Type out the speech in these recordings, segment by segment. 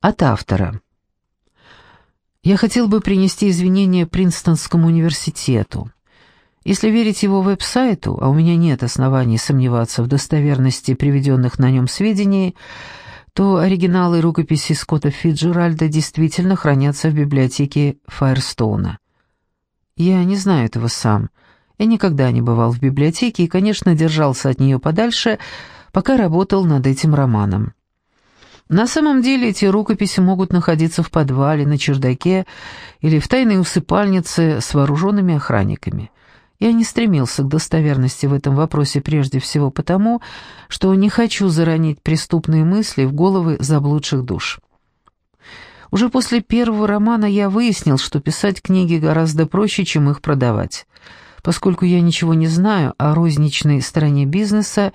От автора. Я хотел бы принести извинения Принстонскому университету. Если верить его веб-сайту, а у меня нет оснований сомневаться в достоверности приведенных на нем сведений, то оригиналы рукописи Скотта Фиджеральда действительно хранятся в библиотеке Файрстоуна. Я не знаю этого сам. Я никогда не бывал в библиотеке и, конечно, держался от нее подальше, пока работал над этим романом. На самом деле эти рукописи могут находиться в подвале, на чердаке или в тайной усыпальнице с вооруженными охранниками. Я не стремился к достоверности в этом вопросе прежде всего потому, что не хочу заронить преступные мысли в головы заблудших душ. Уже после первого романа я выяснил, что писать книги гораздо проще, чем их продавать. Поскольку я ничего не знаю о розничной стороне бизнеса,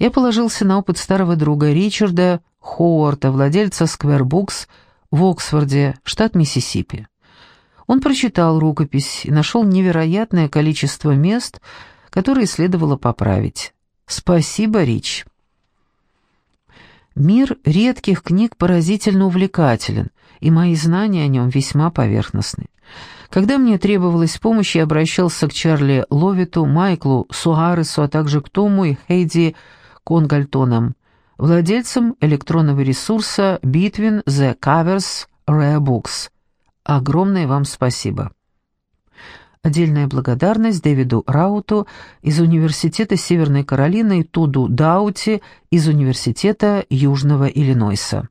я положился на опыт старого друга Ричарда Хоуарта, владельца Books в Оксфорде, штат Миссисипи. Он прочитал рукопись и нашел невероятное количество мест, которые следовало поправить. Спасибо, Рич. Мир редких книг поразительно увлекателен, и мои знания о нем весьма поверхностны. Когда мне требовалась помощь, я обращался к Чарли Ловиту, Майклу Суаресу, а также к Тому и Хейди Конгальтонам, владельцам электронного ресурса Between the Covers Rare Books. Огромное вам спасибо. Отдельная благодарность Дэвиду Рауту из Университета Северной Каролины и Туду Даути из Университета Южного Иллинойса.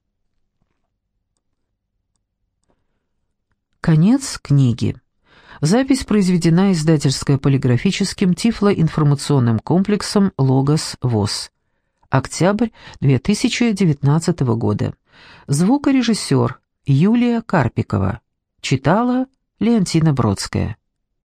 Конец книги. Запись произведена издательско-полиграфическим тифлоинформационным комплексом «Логос ВОЗ». Октябрь 2019 года. Звукорежиссер Юлия Карпикова. Читала Леонтина Бродская.